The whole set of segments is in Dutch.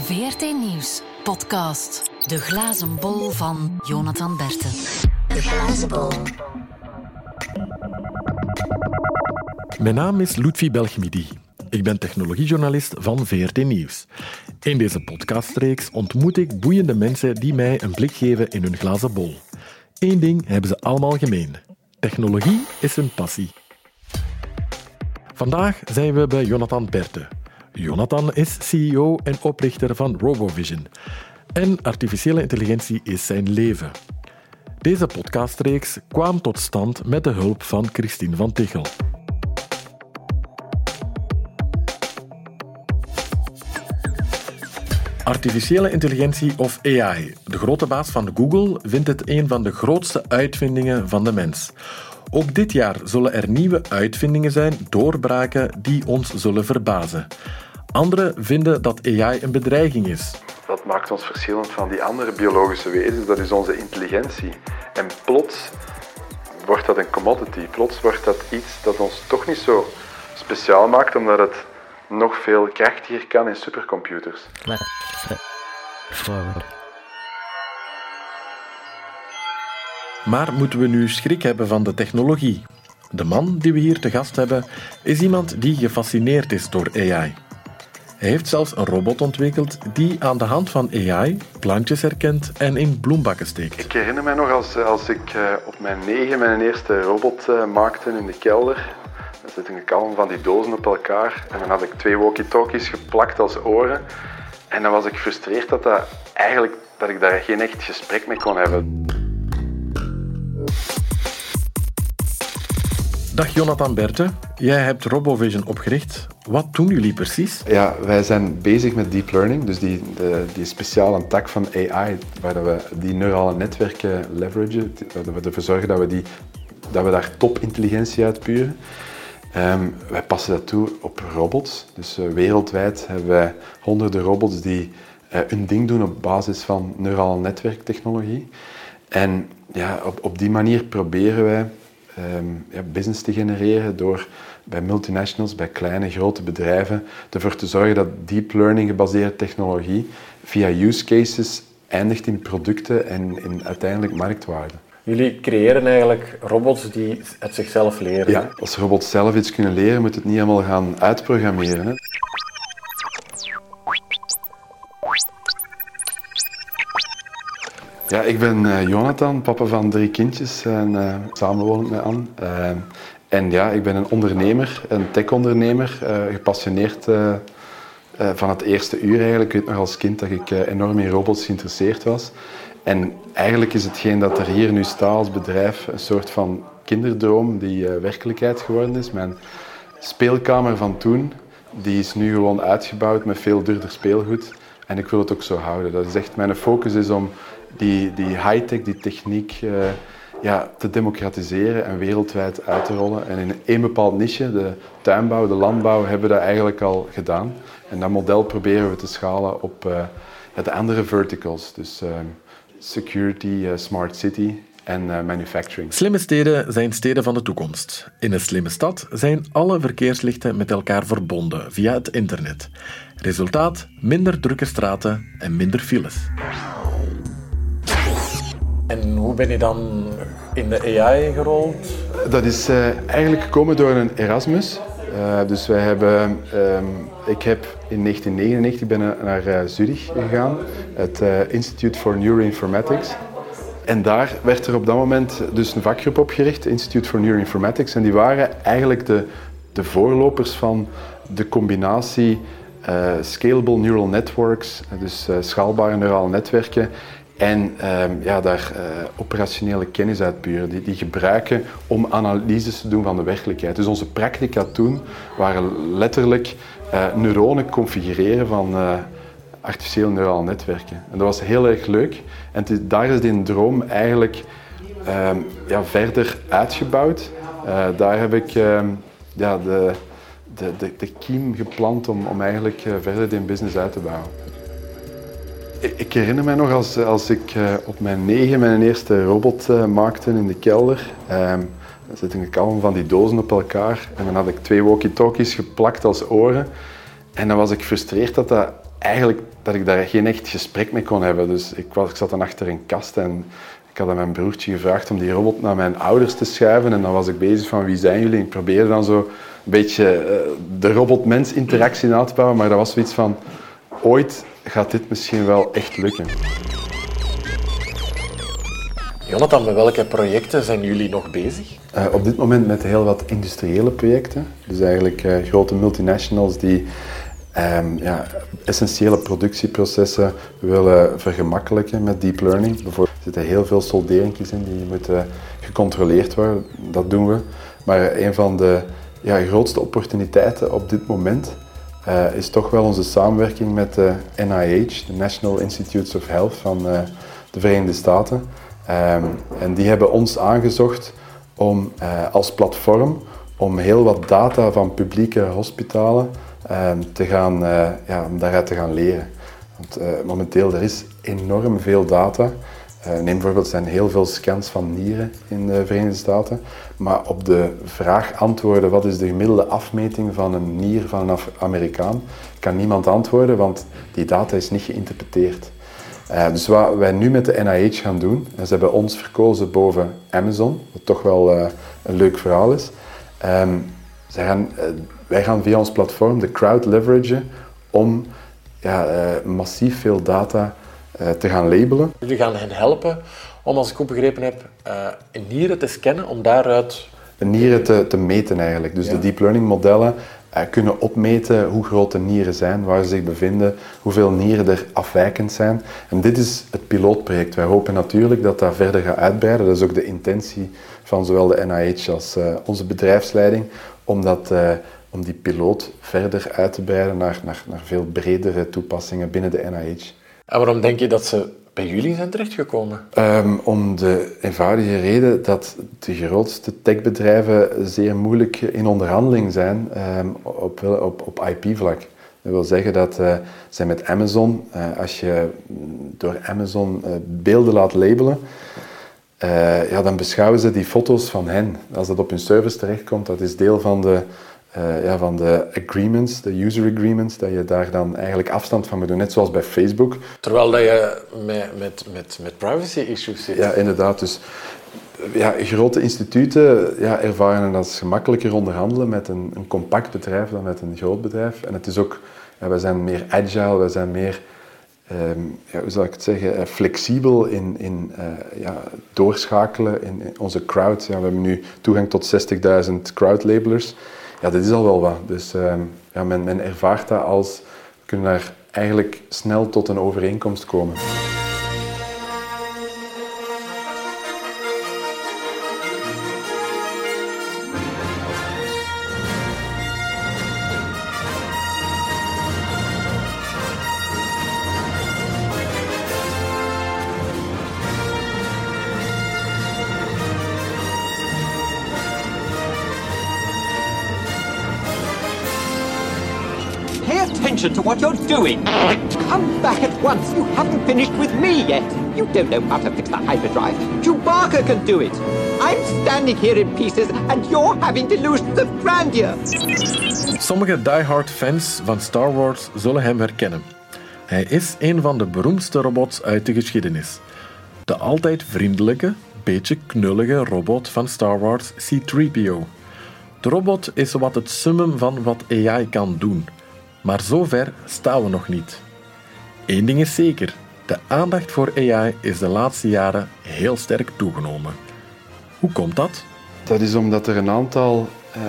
VRT Nieuws podcast. De glazen bol van Jonathan Berten. De glazen bol. Mijn naam is Ludwig Belgmidi. Ik ben technologiejournalist van VRT Nieuws. In deze podcastreeks ontmoet ik boeiende mensen die mij een blik geven in hun glazen bol. Eén ding hebben ze allemaal gemeen. Technologie is hun passie. Vandaag zijn we bij Jonathan Berte. Jonathan is CEO en oprichter van RoboVision. En artificiële intelligentie is zijn leven. Deze podcastreeks kwam tot stand met de hulp van Christine van Tichel. Artificiële intelligentie of AI. De grote baas van Google vindt het een van de grootste uitvindingen van de mens. Ook dit jaar zullen er nieuwe uitvindingen zijn, doorbraken die ons zullen verbazen. Anderen vinden dat AI een bedreiging is. Dat maakt ons verschillend van die andere biologische wezens, dat is onze intelligentie. En plots wordt dat een commodity, plots wordt dat iets dat ons toch niet zo speciaal maakt, omdat het nog veel krachtiger kan in supercomputers. Maar moeten we nu schrik hebben van de technologie? De man die we hier te gast hebben is iemand die gefascineerd is door AI. Hij heeft zelfs een robot ontwikkeld die aan de hand van AI plantjes herkent en in bloembakken steekt. Ik herinner me nog als, als ik eh, op mijn negen mijn eerste robot eh, maakte in de kelder. Dan zette ik al van die dozen op elkaar en dan had ik twee walkie-talkies geplakt als oren. En dan was ik gefrustreerd dat, dat, eigenlijk, dat ik daar geen echt gesprek mee kon hebben. Dag Jonathan Berte, jij hebt RoboVision opgericht. Wat doen jullie precies? Ja, wij zijn bezig met deep learning, dus die, de, die speciale tak van AI, waar we die neurale netwerken leveragen, waar we ervoor zorgen dat we, die, dat we daar topintelligentie uitpuren. Um, wij passen dat toe op robots. Dus uh, wereldwijd hebben wij honderden robots die uh, hun ding doen op basis van neurale netwerktechnologie. En ja, op, op die manier proberen wij um, ja, business te genereren door bij multinationals, bij kleine, grote bedrijven, ervoor te zorgen dat deep learning gebaseerde technologie via use cases eindigt in producten en in uiteindelijk marktwaarde. Jullie creëren eigenlijk robots die het zichzelf leren. Ja, als robots zelf iets kunnen leren, moet het niet helemaal gaan uitprogrammeren. Hè. Ja, ik ben uh, Jonathan, papa van drie kindjes en uh, samen woon ik met Anne. Uh, en ja, ik ben een ondernemer, een tech-ondernemer, gepassioneerd van het eerste uur eigenlijk. Ik weet nog als kind dat ik enorm in robots geïnteresseerd was. En eigenlijk is hetgeen dat er hier nu staat als bedrijf een soort van kinderdroom die werkelijkheid geworden is. Mijn speelkamer van toen, die is nu gewoon uitgebouwd met veel duurder speelgoed. En ik wil het ook zo houden. Dat is echt, mijn focus is om die, die high-tech, die techniek uh, ja, te democratiseren en wereldwijd uit te rollen. En in één bepaald niche, de tuinbouw, de landbouw, hebben we dat eigenlijk al gedaan. En dat model proberen we te schalen op uh, de andere verticals. Dus uh, security, smart city en manufacturing. Slimme steden zijn steden van de toekomst. In een slimme stad zijn alle verkeerslichten met elkaar verbonden via het internet. Resultaat: minder drukke straten en minder files. En hoe ben je dan in de AI gerold? Dat is uh, eigenlijk gekomen door een Erasmus. Uh, dus wij hebben, um, ik heb in 1999 ben naar uh, Zurich gegaan, het Institute for Neuroinformatics. En daar werd er op dat moment dus een vakgroep opgericht, Institute for Neuroinformatics. En die waren eigenlijk de, de voorlopers van de combinatie scalable neural networks, dus schaalbare neurale netwerken, en um, ja, daar uh, operationele kennis uitpuren, die, die gebruiken om analyses te doen van de werkelijkheid. Dus onze practica toen waren letterlijk uh, neuronen configureren van uh, artificiële neurale netwerken. En dat was heel erg leuk. En daar is die droom eigenlijk um, ja, verder uitgebouwd. daar heb ik um, ja, de, de, de, de kiem geplant om, om eigenlijk verder die business uit te bouwen. Ik herinner me nog als, als ik uh, op mijn negen mijn eerste robot uh, maakte in de kelder. Um, dan zette ik kalm van die dozen op elkaar en dan had ik twee walkie-talkies geplakt als oren. En dan was ik gefrustreerd dat, dat, eigenlijk, dat ik daar geen echt gesprek mee kon hebben. Dus ik, was, ik zat dan achter een kast en ik had aan mijn broertje gevraagd om die robot naar mijn ouders te schuiven. En dan was ik bezig van wie zijn jullie? Ik probeerde dan zo een beetje uh, de robot-mens interactie na te bouwen. Maar dat was zoiets van, ooit gaat dit misschien wel echt lukken. Jonathan, met welke projecten zijn jullie nog bezig? Uh, op dit moment met heel wat industriële projecten. Dus eigenlijk uh, grote multinationals die um, ja, essentiële productieprocessen willen vergemakkelijken met deep learning. Bijvoorbeeld er zitten heel veel solderingjes in die moeten gecontroleerd worden. Dat doen we. Maar een van de ja, grootste opportuniteiten op dit moment uh, is toch wel onze samenwerking met de NIH, de National Institutes of Health van de Verenigde Staten. Um, en die hebben ons aangezocht om uh, als platform om heel wat data van publieke hospitalen um, te gaan, ja, om daaruit te gaan leren. Want momenteel er is enorm veel data. Neem bijvoorbeeld, er zijn heel veel scans van nieren in de Verenigde Staten. Maar op de vraag antwoorden, wat is de gemiddelde afmeting van een nier van een Amerikaan, kan niemand antwoorden, want die data is niet geïnterpreteerd. Uh, dus wat wij nu met de NIH gaan doen, en ze hebben ons verkozen boven Amazon, wat toch wel een leuk verhaal is. Um, gaan, wij gaan via ons platform de crowd leveragen om ja, massief veel data te gaan labelen. Jullie gaan hen helpen om, als ik goed begrepen heb, nieren te scannen om daaruit... Nieren te, te meten eigenlijk. Dus de deep learning modellen uh, kunnen opmeten hoe groot de nieren zijn, waar ze zich bevinden, hoeveel nieren er afwijkend zijn. En dit is het pilootproject. Wij hopen natuurlijk dat dat verder gaat uitbreiden. Dat is ook de intentie van zowel de NIH als onze bedrijfsleiding, om, dat, om die piloot verder uit te breiden naar, naar, naar veel bredere toepassingen binnen de NIH. En waarom denk je dat ze bij jullie zijn terechtgekomen? Um, om de eenvoudige reden dat de grootste techbedrijven zeer moeilijk in onderhandeling zijn um, op, op, op IP-vlak. Dat wil zeggen dat uh, zij met Amazon, uh, als je door Amazon uh, beelden laat labelen, ja, dan beschouwen ze die foto's van hen. Als dat op hun service terechtkomt, dat is deel van de uh, ja, van de agreements, de user agreements, dat je daar dan eigenlijk afstand van moet doen, net zoals bij Facebook. Terwijl dat je met, met, met, met privacy issues zit. Ja, inderdaad. Dus ja, grote instituten ja, ervaren dat als gemakkelijker onderhandelen met een, een, compact bedrijf dan met een groot bedrijf. En het is ook, ja, wij zijn meer agile, wij zijn meer, um, ja, hoe zou ik het zeggen, uh, flexibel in, in uh, ja, doorschakelen in, in, onze crowd. Ja, we hebben nu toegang tot 60.000 crowdlabelers ja, dat is al wel wat. Dus ehm, ja, men, men ervaart dat als we kunnen daar eigenlijk snel tot een overeenkomst komen. Attention to what you're doing. Come back at once. You haven't finished with me yet. You don't know how to fix the hyperdrive. Chewbacca can do it. I'm standing here in pieces and you're having delusions of grandeur. Sommige diehard fans van Star Wars zullen hem herkennen. Hij is een van de beroemdste robots uit de geschiedenis. De altijd vriendelijke, beetje knullige robot van Star Wars, C-3PO. De robot is wat het summum van wat AI kan doen – maar zover staan we nog niet. Eén ding is zeker: de aandacht voor AI is de laatste jaren heel sterk toegenomen. Hoe komt dat? Dat is omdat er een aantal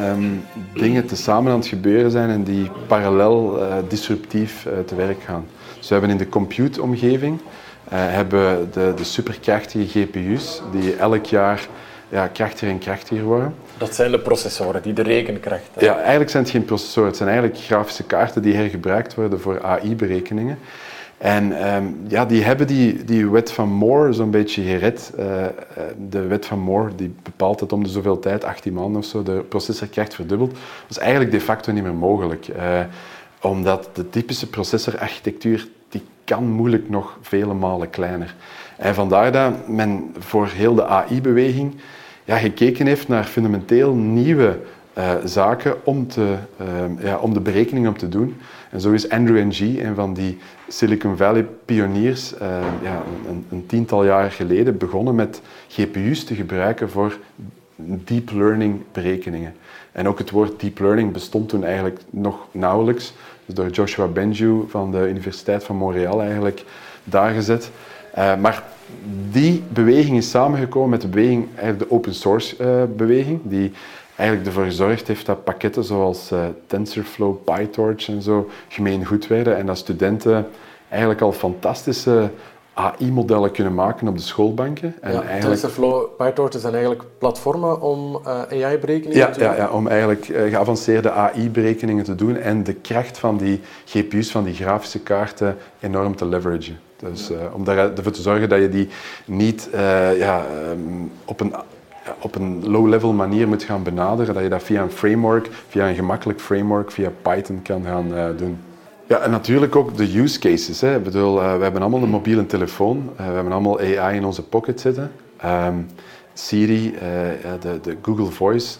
um, dingen tezamen aan het gebeuren zijn en die parallel uh, disruptief uh, te werk gaan. Dus we hebben in de compute-omgeving uh, hebben de, de superkrachtige GPU's die elk jaar ja, krachtiger en krachtiger worden. Dat zijn de processoren, die de rekenkracht hebben. Ja, eigenlijk zijn het geen processoren. Het zijn eigenlijk grafische kaarten die hergebruikt worden voor AI-berekeningen. En um, ja, die hebben die, die wet van Moore zo'n beetje gered. Uh, de wet van Moore die bepaalt dat om de zoveel tijd, 18 maanden of zo, de processorkracht verdubbelt. Dat is eigenlijk de facto niet meer mogelijk. Uh, omdat de typische processorarchitectuur, die kan moeilijk nog vele malen kleiner. En vandaar dat men voor heel de AI-beweging ja, gekeken heeft naar fundamenteel nieuwe eh, zaken om, te, ehm, ja, om de berekeningen op te doen. En zo is Andrew Ng, een van die Silicon Valley pioniers, ehm, ja, een, een, tiental jaar geleden begonnen met GPU's te gebruiken voor deep learning berekeningen. En ook het woord deep learning bestond toen eigenlijk nog nauwelijks. Dus door Joshua Benju van de Universiteit van Montreal eigenlijk daar gezet. Uh, maar die beweging is samengekomen met de beweging, eigenlijk de open source uh, beweging, die eigenlijk ervoor gezorgd heeft dat pakketten zoals uh, TensorFlow, PyTorch en zo gemeen goed werden en dat studenten eigenlijk al fantastische AI-modellen kunnen maken op de schoolbanken. En ja, eigenlijk... TensorFlow, PyTorch zijn eigenlijk platformen om uh, AI-berekeningen ja, te doen? Ja, ja om eigenlijk uh, geavanceerde AI-berekeningen te doen en de kracht van die GPU's, van die grafische kaarten, enorm te leveragen. Dus uh, om ervoor te zorgen dat je die niet ja, um, op een op een low-level manier moet gaan benaderen, dat je dat via een framework, via een gemakkelijk framework, via Python kan gaan uh, doen. Ja, en natuurlijk ook de use cases. Hè. Ik bedoel, we hebben allemaal een mobiele telefoon, we hebben allemaal AI in onze pocket zitten. Um, Siri, de, de, Google Voice,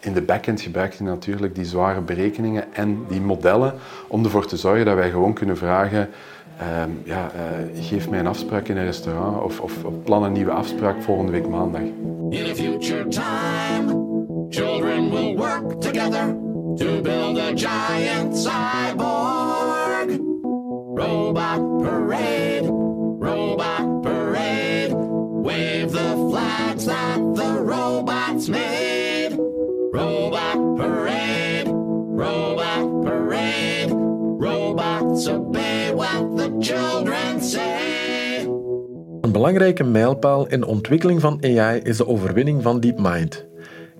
in de backend gebruikt hij natuurlijk die zware berekeningen en die modellen om ervoor te zorgen dat wij gewoon kunnen vragen Um, ja, uh, geef mij een afspraak in een restaurant of, of plan een nieuwe afspraak volgende week maandag. In a future time, children will work together to build a giant Een belangrijke mijlpaal in de ontwikkeling van AI is de overwinning van DeepMind.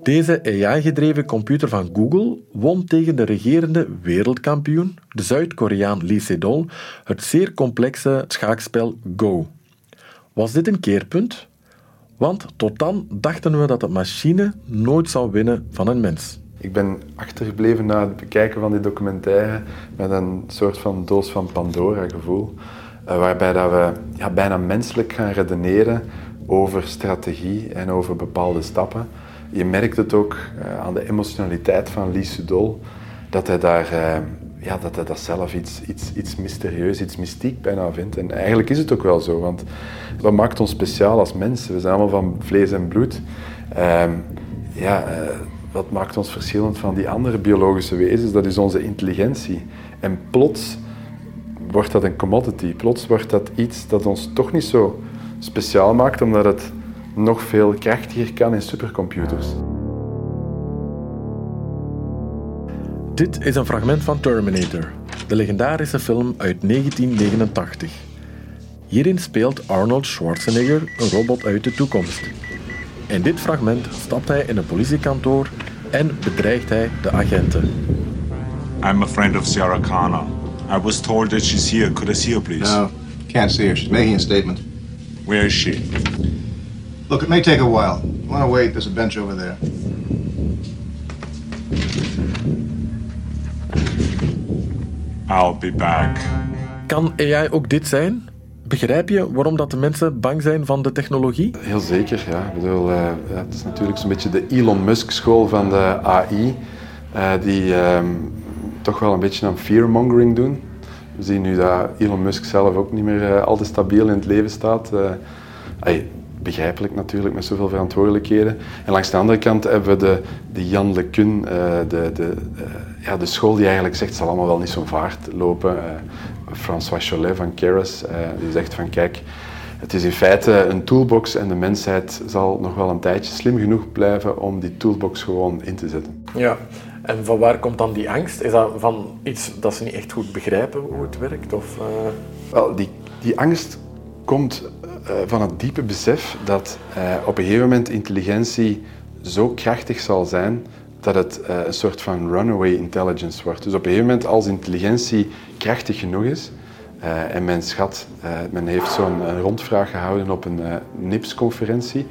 Deze AI-gedreven computer van Google won tegen de regerende wereldkampioen, de Zuid-Koreaan Lee Sedol, het zeer complexe schaakspel Go. Was dit een keerpunt? Want tot dan dachten we dat de machine nooit zou winnen van een mens. Ik ben achtergebleven na het bekijken van die documentaire met een soort van doos van Pandora gevoel. Eh, waarbij dat we ja, bijna menselijk gaan redeneren over strategie en over bepaalde stappen. Je merkt het ook uh, aan de emotionaliteit van Lee Sedol, dat hij daar, uh, ja, dat hij dat zelf iets, iets, iets mysterieus, iets mystiek bijna vindt. En eigenlijk is het ook wel zo, want wat maakt ons speciaal als mensen? We zijn allemaal van vlees en bloed. Uh, ja, wat maakt ons verschillend van die andere biologische wezens? Dat is onze intelligentie. En plots wordt dat een commodity. Plots wordt dat iets dat ons toch niet zo speciaal maakt, omdat het nog veel krachtiger kan in supercomputers. Dit is een fragment van Terminator, de legendarische film uit 1989. Hierin speelt Arnold Schwarzenegger een robot uit de toekomst. In dit fragment stapt hij in een politiekantoor en bedreigt hij de agenten. I'm a friend of Sarah Connor. I was told that she's here. Could I see her, please? No, can't see her. She's making a statement. Where is she? Look, it may take a while. You want to wait? There's a bench over there. I'll be back. Kan AI ook dit zijn? Begrijp je waarom dat de mensen bang zijn van de technologie? Heel zeker, ja. Ik bedoel, uh, het is natuurlijk zo'n beetje de Elon Musk-school van de AI, eh, die uh, toch wel een beetje aan fearmongering doen. We zien nu dat Elon Musk zelf ook niet meer uh, al te stabiel in het leven staat. Begrijpelijk natuurlijk, met zoveel verantwoordelijkheden. En langs de andere kant hebben we de, de Jan Le Cun, de, de, ja, de school die eigenlijk zegt, het zal allemaal wel niet zo'n vaart lopen. François Cholet van Keras, uh, die zegt van kijk, het is in feite een toolbox en de mensheid zal nog wel een tijdje slim genoeg blijven om die toolbox gewoon in te zetten. Ja, en van waar komt dan die angst? Is dat van iets dat ze niet echt goed begrijpen hoe het werkt? Of, uh... Wel, die, die angst komt uh, van het diepe besef dat op een gegeven moment intelligentie zo krachtig zal zijn dat het uh, een soort van runaway intelligence wordt. Dus op een gegeven moment, als intelligentie krachtig genoeg is, en men schat, men heeft zo'n rondvraag gehouden op een NIPS-conferentie,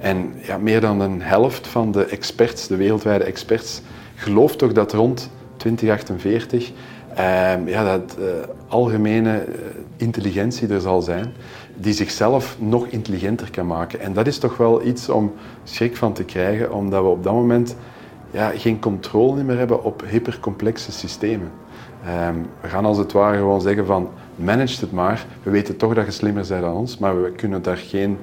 en ja, meer dan een helft van de experts, de wereldwijde experts, gelooft toch dat rond 2048 ehm, ja, dat algemene intelligentie er zal zijn, die zichzelf nog intelligenter kan maken. En dat is toch wel iets om schrik van te krijgen, omdat we op dat moment ja, geen controle meer hebben op hypercomplexe systemen. Ehm, we gaan als het ware gewoon zeggen van manage het maar. We weten toch dat je slimmer bent dan ons, maar we kunnen daar geen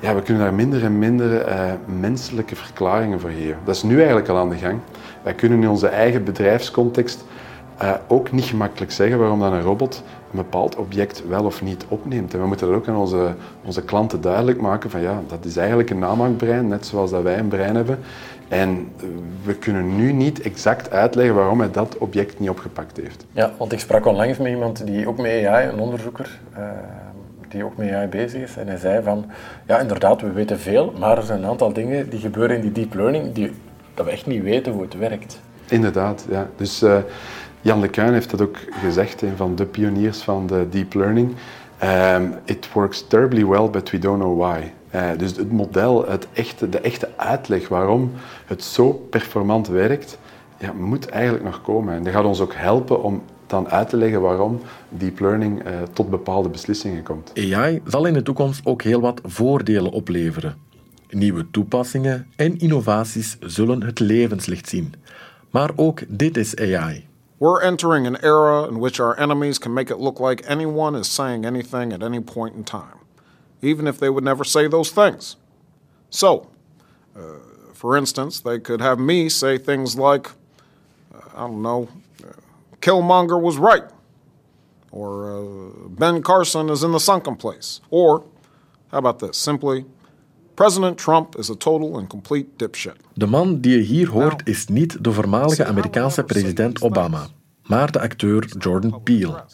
ja, we kunnen daar minder en minder uh, menselijke verklaringen voor geven. Dat is nu eigenlijk al aan de gang. Wij kunnen in onze eigen bedrijfscontext uh, ook niet gemakkelijk zeggen waarom dan een robot een bepaald object wel of niet opneemt. En we moeten dat ook aan onze, onze klanten duidelijk maken van ja, dat is eigenlijk een namaakbrein, net zoals dat wij een brein hebben. En we kunnen nu niet exact uitleggen waarom hij dat object niet opgepakt heeft. Ja, want ik sprak onlangs met iemand die ook met AI, een onderzoeker, uh, die ook met AI bezig is. En hij zei van, ja inderdaad, we weten veel, maar er zijn een aantal dingen die gebeuren in die deep learning die, dat we echt niet weten hoe het werkt. Inderdaad, ja. Dus uh, Jan LeCun heeft dat ook gezegd, een van de pioniers van de deep learning. Um, it works terribly well, but we don't know why. Uh, dus het model, het echte, de echte uitleg waarom het zo performant werkt, ja, moet eigenlijk nog komen. En dat gaat ons ook helpen om dan uit te leggen waarom deep learning uh, tot bepaalde beslissingen komt. AI zal in de toekomst ook heel wat voordelen opleveren. Nieuwe toepassingen en innovaties zullen het levenslicht zien. Maar ook dit is AI. We're entering an era in which our enemies can make it look like anyone is saying anything at any point in time, even if they would never say those things. So, uh, for instance, they could have me say things like, uh, I don't know, Killmonger was right. Or uh, Ben Carson is in the sunken place. Or, how about this? Simply, President Trump is a total and complete dipshit. De man die je hier hoort is niet de voormalige Amerikaanse president Obama, maar de acteur Jordan Peele.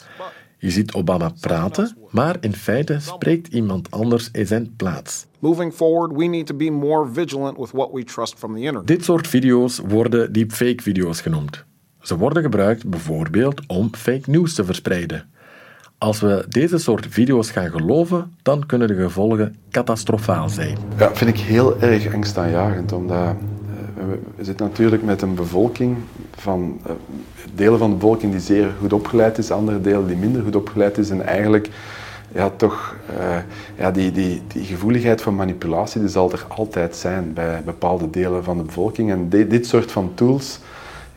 Je ziet Obama praten, maar in feite spreekt iemand anders in zijn plaats. Moving forward, we need to be more vigilant with what we trust from the internet. Dit soort video's worden deepfake-video's genoemd. Ze worden gebruikt bijvoorbeeld om fake news te verspreiden. Als we deze soort video's gaan geloven, dan kunnen de gevolgen catastrofaal zijn. Ja, vind ik heel erg angstaanjagend, omdat uh, we zitten natuurlijk met een bevolking van uh, delen van de bevolking die zeer goed opgeleid is, andere delen die minder goed opgeleid is en eigenlijk ja, toch uh, ja, die, die, die gevoeligheid voor manipulatie zal er altijd zijn bij bepaalde delen van de bevolking. En dit soort van tools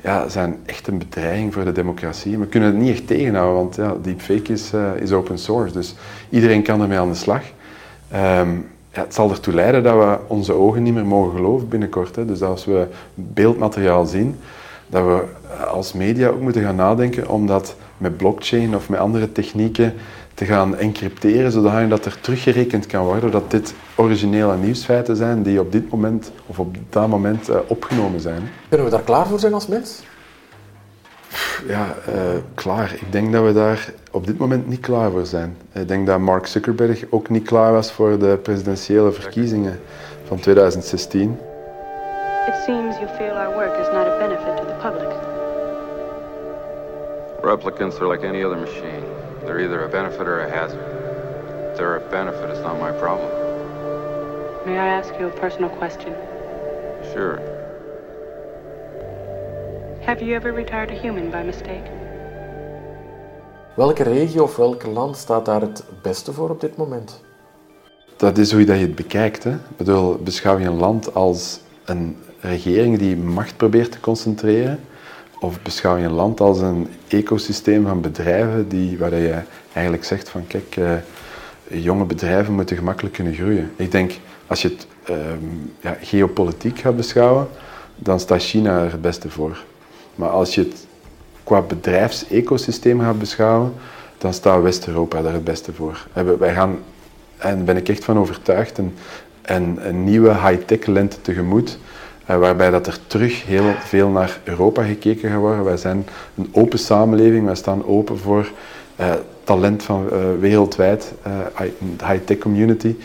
ja, zijn echt een bedreiging voor de democratie. We kunnen het niet echt tegenhouden, want ja, deepfake is, uh, is open source. Dus iedereen kan ermee aan de slag. Um, ja, het zal ertoe leiden dat we onze ogen niet meer mogen geloven binnenkort. Hè. Dus als we beeldmateriaal zien, dat we als media ook moeten gaan nadenken om dat met blockchain of met andere technieken te gaan encrypteren, zodat er teruggerekend kan worden dat dit originele nieuwsfeiten zijn die op dit moment of op dat moment uh, opgenomen zijn. Kunnen we daar klaar voor zijn als mens? Ja, uh, klaar. Ik denk dat we daar op dit moment niet klaar voor zijn. Ik denk dat Mark Zuckerberg ook niet klaar was voor de presidentiële verkiezingen van 2016. It seems you feel our work is not a benefit to the public. Replicants are like any other machine. They're either a benefit or a hazard. If they're a benefit, it's not my problem. May I ask you a personal question? Sure. Have you ever retired a human by mistake? Welke regio of welk land staat daar het beste voor op dit moment? Dat is hoe je het bekijkt. Hè? Ik bedoel, beschouw je een land als een regering die macht probeert te concentreren? Of beschouw je een land als een ecosysteem van bedrijven die, waar je eigenlijk zegt van kijk, uh, jonge bedrijven moeten gemakkelijk kunnen groeien. Ik denk, als je het um, ja, geopolitiek gaat beschouwen, dan staat China er het beste voor. Maar als je het qua bedrijfsecosysteem gaat beschouwen, dan staat West-Europa er het beste voor. Wij gaan, en daar ben ik echt van overtuigd, een, een, een nieuwe high-tech lente tegemoet eh, waarbij dat er terug heel veel naar Europa gekeken gaat worden. Wij zijn een open samenleving, wij staan open voor uh, talent van uh, wereldwijd, high-tech community.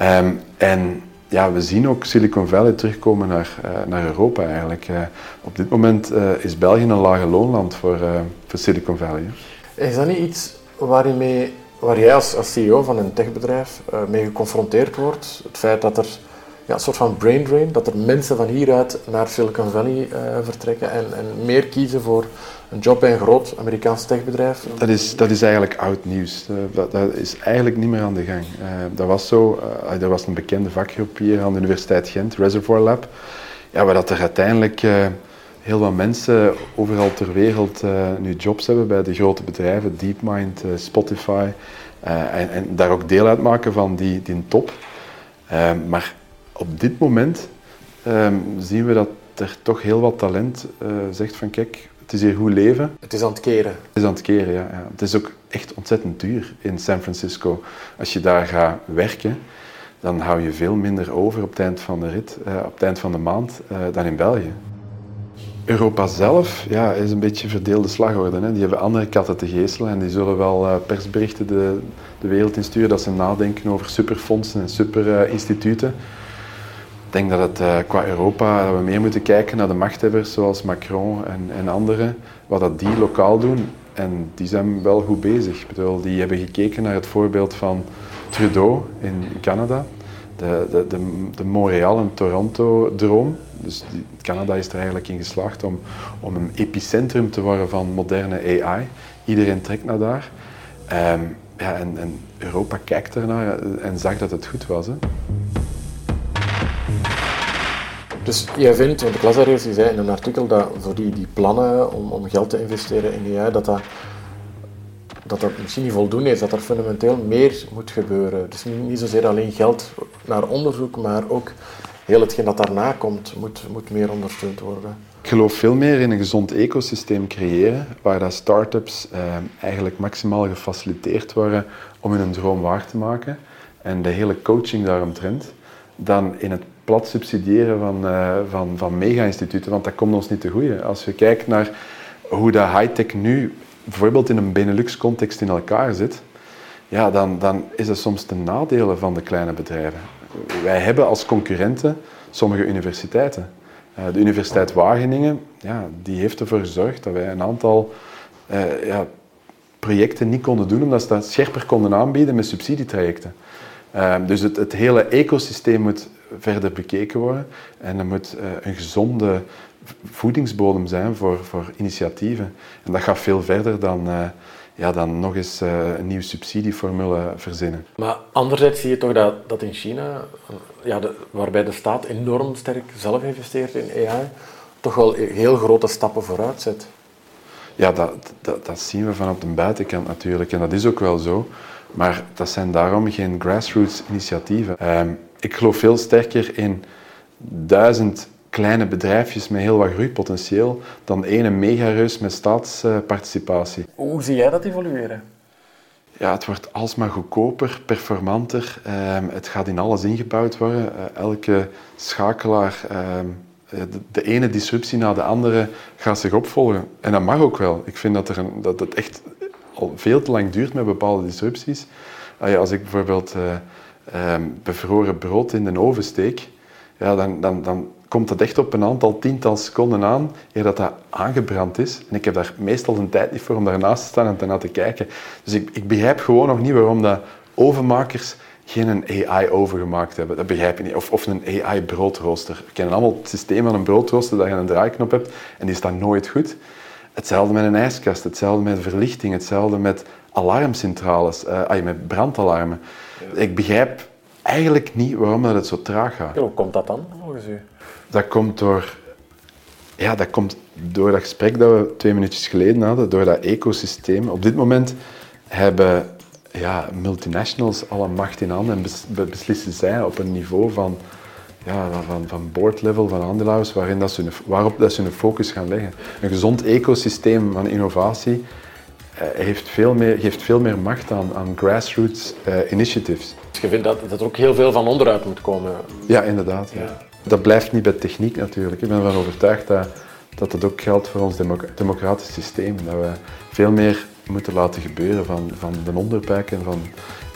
Um, en ja, we zien ook Silicon Valley terugkomen naar, naar Europa eigenlijk. op dit moment is België een lage loonland voor, voor Silicon Valley. Is dat niet iets waar, waar jij als, als CEO van een techbedrijf mee geconfronteerd wordt? Het feit dat er ja, een soort van brain drain, dat er mensen van hieruit naar Silicon Valley uh, vertrekken en, en meer kiezen voor een job bij een groot Amerikaans techbedrijf? Dat is, dat is eigenlijk oud nieuws. Uh, dat, dat, is eigenlijk niet meer aan de gang. Uh, dat was zo, er was een bekende vakgroep hier aan de Universiteit Gent, Reservoir Lab. ja, waar dat er uiteindelijk uh, heel wat mensen overal ter wereld uh, nu jobs hebben bij de grote bedrijven, DeepMind, uh, Spotify, en, en, daar ook deel uitmaken van die, die top. maar op dit moment ehm, zien we dat er toch heel wat talent zegt van kijk, het is hier goed leven. Het is aan het keren. Het is aan het keren, ja. ja. Het is ook echt ontzettend duur in San Francisco. Als je daar gaat werken, dan hou je veel minder over op het eind van de rit, uh, op het eind van de maand, uh, dan in België. Europa zelf ja, is een beetje verdeelde slagorde. Hè. Die hebben andere katten te geestelen en die zullen wel uh, persberichten de, de wereld insturen dat ze nadenken over superfondsen en superinstituten. Ik denk dat het qua Europa dat we meer moeten kijken naar de machthebbers zoals Macron en, en anderen, wat dat die lokaal doen. En die zijn wel goed bezig. Ik bedoel, die hebben gekeken naar het voorbeeld van Trudeau in Canada. De, de, de, de Montreal en Toronto-droom. Dus die, Canada is er eigenlijk in geslaagd om, om een epicentrum te worden van moderne AI. Iedereen trekt naar daar. Um, ja, en, en, Europa kijkt ernaar en zag dat het goed was. Hè. Dus jij vindt, want ik las je zei in een artikel dat voor die, die plannen om, om geld te investeren in AI, dat dat dat dat misschien niet voldoende is, dat er fundamenteel meer moet gebeuren. Dus niet, niet zozeer alleen geld naar onderzoek, maar ook heel hetgeen dat daarna komt, moet, moet meer ondersteund worden. Ik geloof veel meer in een gezond ecosysteem creëren, waar dat start-ups eh, eigenlijk maximaal gefaciliteerd worden om hun droom waar te maken en de hele coaching daaromtrent, dan in het plat subsidiëren van, uh, van, van mega-instituten, want dat komt ons niet te goede. Als we kijken naar hoe dat high-tech nu bijvoorbeeld in een Benelux-context in elkaar zit, ja, dan, dan is dat soms ten nadele van de kleine bedrijven. Wij hebben als concurrenten sommige universiteiten. Uh, de Universiteit Wageningen ja, die heeft ervoor gezorgd dat wij een aantal uh, ja, projecten niet konden doen omdat ze dat scherper konden aanbieden met subsidietrajecten. Uh, dus het, het, hele ecosysteem moet verder bekeken worden en er moet een gezonde voedingsbodem zijn voor, voor initiatieven. En dat gaat veel verder dan, uh, ja, dan nog eens uh, een nieuwe subsidieformule verzinnen. Maar anderzijds zie je toch dat, dat in China, ja, de, waarbij de staat enorm sterk zelf investeert in AI, toch wel heel grote stappen vooruit zet. Ja, dat, dat, dat zien we van op de buitenkant natuurlijk. En dat is ook wel zo. Maar dat zijn daarom geen grassroots initiatieven. Uh, ik geloof veel sterker in duizend kleine bedrijfjes met heel wat groeipotentieel dan ene megareus met staatsparticipatie. Hoe zie jij dat evolueren? Ja, het wordt alsmaar goedkoper, performanter. Ehm, het gaat in alles ingebouwd worden. Uh, elke schakelaar, ehm, eh, de, de, ene disruptie na de andere gaat zich opvolgen. En dat mag ook wel. Ik vind dat, er een, dat het echt al veel te lang duurt met bepaalde disrupties. Uh, als ik bijvoorbeeld uh, bevroren brood in de oven steek, ja, dan, dan, dan komt het echt op een aantal tiental seconden aan eer dat dat aangebrand is. En ik heb daar meestal een tijd niet voor om daarnaast te staan en naar te kijken. Dus ik, ik begrijp gewoon nog niet waarom dat ovenmakers geen een AI-oven gemaakt hebben. Dat begrijp ik niet. Of, of een AI-broodrooster. We kennen allemaal het systeem van een broodrooster dat je een draaiknop hebt en die staat nooit goed. Hetzelfde met een ijskast, hetzelfde met verlichting, hetzelfde met alarmcentrales, uh, met brandalarmen. Ik begrijp eigenlijk niet waarom dat het zo traag gaat. Hoe komt dat dan, volgens u? Dat komt door, ja, dat komt door dat gesprek dat we twee minuutjes geleden hadden, door dat ecosysteem. Op dit moment hebben ja, multinationals alle macht in handen en beslissen zij op een niveau van, ja, van, van board level, van aandeelhouders, waarin dat ze hun, waarop dat ze hun focus gaan leggen. Een gezond ecosysteem van innovatie heeft veel meer, geeft veel meer macht aan, aan grassroots uh, initiatives. Dus je vindt dat, dat er ook heel veel van onderuit moet komen? Ja, inderdaad. Ja. Dat blijft niet bij techniek natuurlijk. Ik ben ervan overtuigd dat, dat dat ook geldt voor ons democratisch systeem. Dat we veel meer moeten laten gebeuren van, van de onderbuik en van,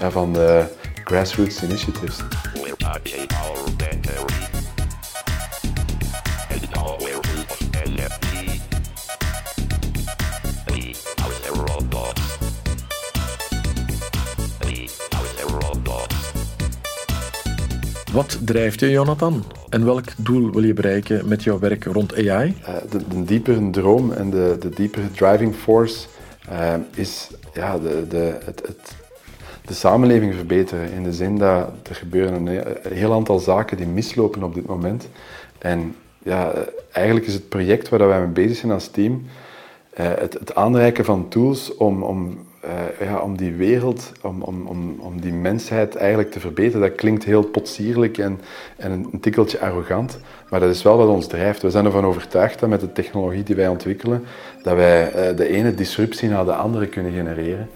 ja, van de grassroots initiatives. Wat drijft je, Jonathan? En welk doel wil je bereiken met jouw werk rond AI? Uh, de, de diepere droom en de, de diepere driving force uh, is ja, de, de, het, het, de samenleving verbeteren. In de zin dat er gebeuren een heel aantal zaken die mislopen op dit moment. En ja, eigenlijk is het project waar wij mee bezig zijn als team het, het aanreiken van tools om, om, ja, om die wereld, om, om, om, om die mensheid eigenlijk te verbeteren. Dat klinkt heel potsierlijk en, en een tikkeltje arrogant, maar dat is wel wat ons drijft. We zijn ervan overtuigd dat met de technologie die wij ontwikkelen, dat wij de ene disruptie naar de andere kunnen genereren.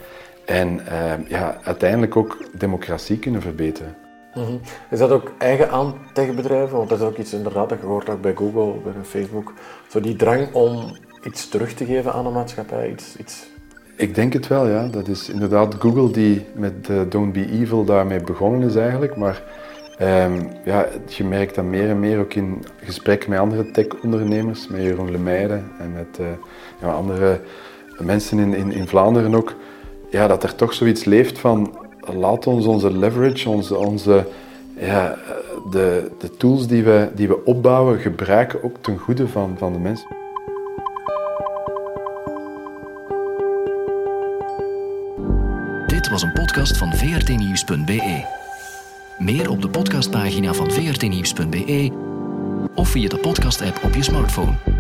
En ja, uiteindelijk ook democratie kunnen verbeteren. Mhm. Is dat ook eigen aan techbedrijven? Want dat is ook iets inderdaad dat je hoort ook bij Google, bij Facebook. Zo die drang om iets terug te geven aan de maatschappij, iets, iets... Ik denk het wel, ja. Dat is inderdaad Google die met uh, Don't Be Evil daarmee begonnen is eigenlijk. Maar um, ja, je merkt dat meer en meer ook in gesprekken met andere tech-ondernemers, met Jeroen Lemeijden en met uh, ja, andere mensen in, in, in Vlaanderen ook, ja, dat er toch zoiets leeft van laat ons onze leverage, onze, onze, ja, de, de tools die we, die we opbouwen, gebruiken ook ten goede van, van de mensen. Podcast van vrtnieuws.be. Meer op de podcastpagina van vrtnieuws.be of via de podcast-app op je smartphone.